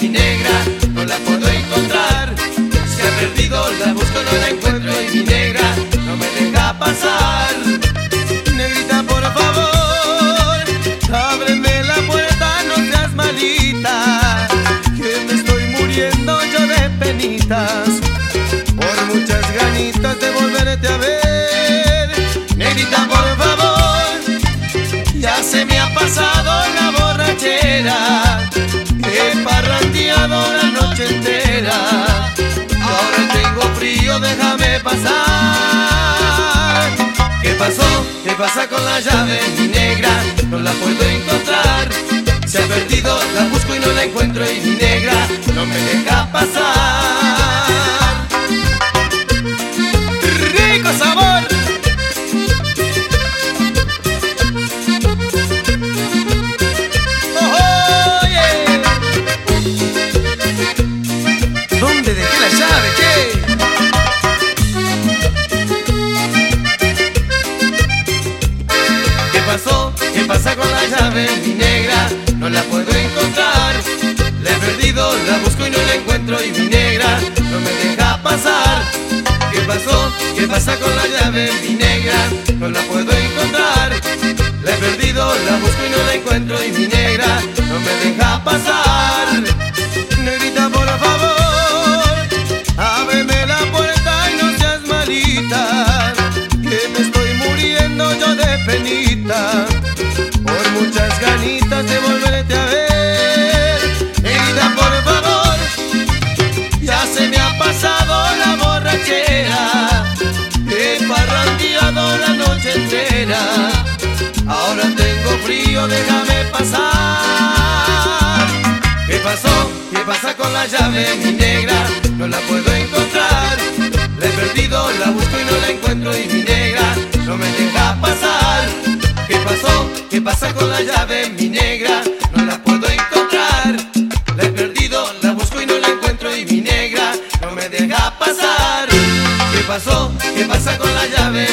mi negra no la puedo encontrar. Se ha perdido, la busco, no la encuentro y mi negra no me deja pasar. Negrita, por favor, ábreme la puerta, no seas malita, que me estoy muriendo yo de penitas. Por muchas ganitas de volverte a ver, negrita, por favor, ya se me ha pasado la borrachera. ¿Qué pasó? ¿Qué pasa con la llave, mi negra? No la puedo encontrar. Se ha perdido, la busco y no la encuentro y mi negra no me deja pasar. ¿Qué pasa con la llave, mi negra? No la puedo encontrar. La he perdido, la busco y no la encuentro y mi negra no me deja pasar. ¿Qué pasó? ¿Qué pasa con la llave, mi negra? No la puedo encontrar. La he perdido, la busco y no la encuentro y mi negra no me deja pasar. Negrita, por favor, ábreme la puerta y no seas malita, que me estoy muriendo yo de penita, ganitas de volverte a ver. Negrita, por favor, ya se me ha pasado la borrachera, he parrandeado la noche entera, ahora tengo frío, déjame pasar. ¿Qué pasó? ¿Qué pasa con la llave, mi negra? No la puedo encontrar. La he perdido, la busco y no la encuentro y mi negra no me deja. ¿Qué pasa con la llave, mi negra? No la puedo encontrar. La he perdido, la busco y no la encuentro y mi negra no me deja pasar. ¿Qué pasó? ¿Qué pasa con la llave,